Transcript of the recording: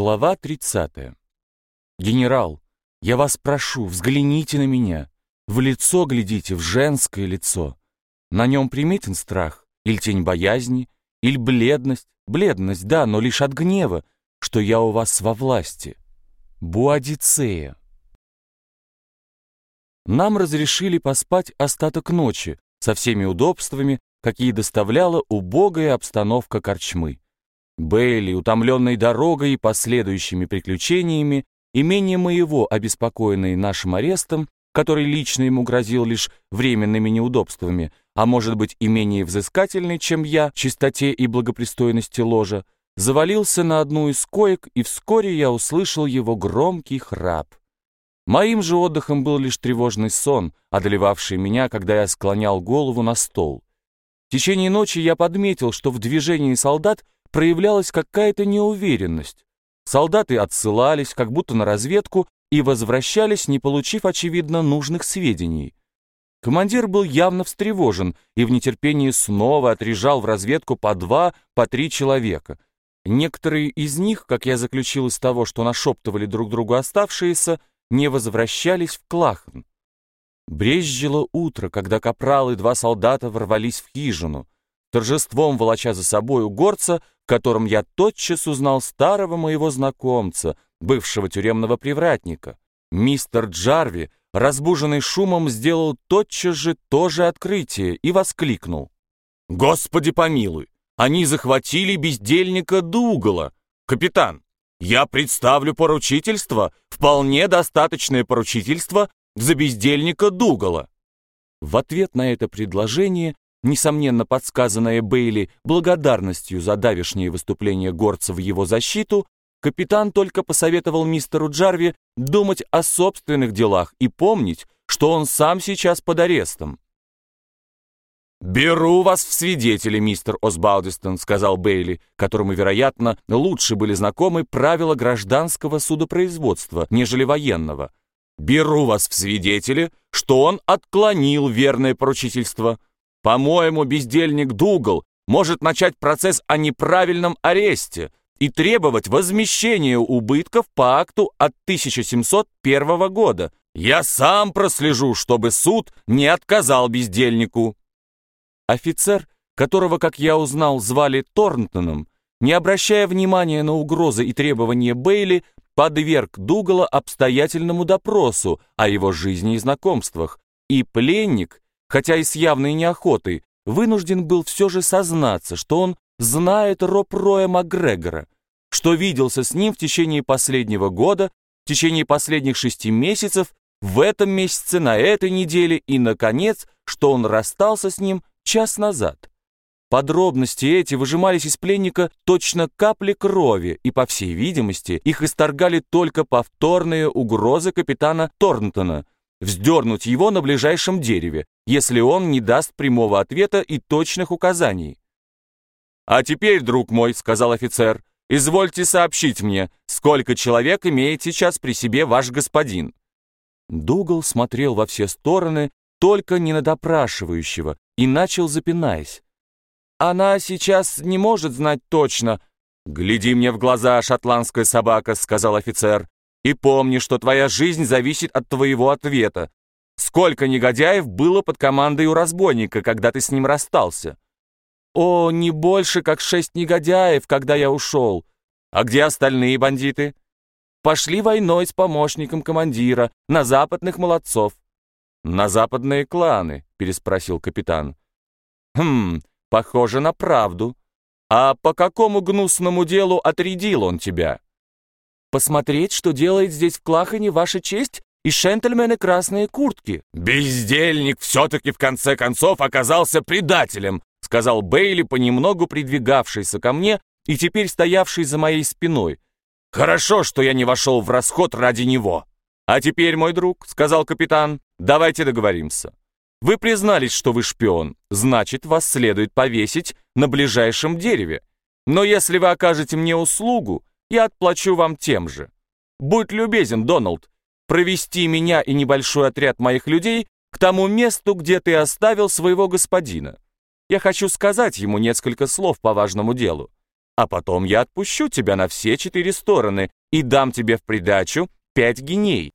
Глава 30. «Генерал, я вас прошу, взгляните на меня. В лицо глядите, в женское лицо. На нем приметен страх, или тень боязни, или бледность. Бледность, да, но лишь от гнева, что я у вас во власти. Буадицея». Нам разрешили поспать остаток ночи со всеми удобствами, какие доставляла убогая обстановка корчмы. Бейли, утомленный дорогой и последующими приключениями, и менее моего, обеспокоенный нашим арестом, который лично ему грозил лишь временными неудобствами, а может быть и менее взыскательный, чем я, чистоте и благопристойности ложа, завалился на одну из коек, и вскоре я услышал его громкий храп. Моим же отдыхом был лишь тревожный сон, одолевавший меня, когда я склонял голову на стол. В течение ночи я подметил, что в движении солдат проявлялась какая-то неуверенность. Солдаты отсылались, как будто на разведку, и возвращались, не получив, очевидно, нужных сведений. Командир был явно встревожен и в нетерпении снова отрежал в разведку по два, по три человека. Некоторые из них, как я заключил из того, что нашептывали друг другу оставшиеся, не возвращались в Клахн. Брезжило утро, когда капрал и два солдата ворвались в хижину, торжеством волоча за собою горца, в котором я тотчас узнал старого моего знакомца, бывшего тюремного привратника. Мистер Джарви, разбуженный шумом, сделал тотчас же то же открытие и воскликнул. «Господи помилуй! Они захватили бездельника Дугала! Капитан, я представлю поручительство, вполне достаточное поручительство за бездельника Дугала. В ответ на это предложение, несомненно подсказанное Бейли благодарностью за давешнее выступление горца в его защиту, капитан только посоветовал мистеру Джарви думать о собственных делах и помнить, что он сам сейчас под арестом. «Беру вас в свидетели, мистер Осбаудистон», — сказал Бейли, которому, вероятно, лучше были знакомы правила гражданского судопроизводства, нежели военного. «Беру вас в свидетели, что он отклонил верное поручительство. По-моему, бездельник Дугал может начать процесс о неправильном аресте и требовать возмещения убытков по акту от 1701 года. Я сам прослежу, чтобы суд не отказал бездельнику». Офицер, которого, как я узнал, звали Торнтоном, не обращая внимания на угрозы и требования Бейли, подверг Дугала обстоятельному допросу о его жизни и знакомствах, и пленник, хотя и с явной неохотой, вынужден был все же сознаться, что он знает Роб Роя Макгрегора, что виделся с ним в течение последнего года, в течение последних шести месяцев, в этом месяце, на этой неделе и, наконец, что он расстался с ним час назад. Подробности эти выжимались из пленника точно капли крови, и, по всей видимости, их исторгали только повторные угрозы капитана Торнтона вздернуть его на ближайшем дереве, если он не даст прямого ответа и точных указаний. «А теперь, друг мой», — сказал офицер, — «извольте сообщить мне, сколько человек имеет сейчас при себе ваш господин». Дугал смотрел во все стороны, только не на допрашивающего, и начал запинаясь. «Она сейчас не может знать точно». «Гляди мне в глаза, шотландская собака», — сказал офицер, «и помни, что твоя жизнь зависит от твоего ответа. Сколько негодяев было под командой у разбойника, когда ты с ним расстался?» «О, не больше, как шесть негодяев, когда я ушел. А где остальные бандиты?» «Пошли войной с помощником командира на западных молодцов». «На западные кланы?» — переспросил капитан. «Хм, похоже на правду. А по какому гнусному делу отрядил он тебя?» «Посмотреть, что делает здесь в Клахане ваша честь и шентльмены красные куртки». «Бездельник все-таки в конце концов оказался предателем», сказал Бейли, понемногу придвигавшийся ко мне и теперь стоявший за моей спиной. «Хорошо, что я не вошел в расход ради него». «А теперь, мой друг», — сказал капитан, — «давайте договоримся. Вы признались, что вы шпион, значит, вас следует повесить на ближайшем дереве. Но если вы окажете мне услугу, я отплачу вам тем же. Будь любезен, Доналд, провести меня и небольшой отряд моих людей к тому месту, где ты оставил своего господина. Я хочу сказать ему несколько слов по важному делу. а потом я отпущу тебя на все четыре стороны и дам тебе в придачу пять геней.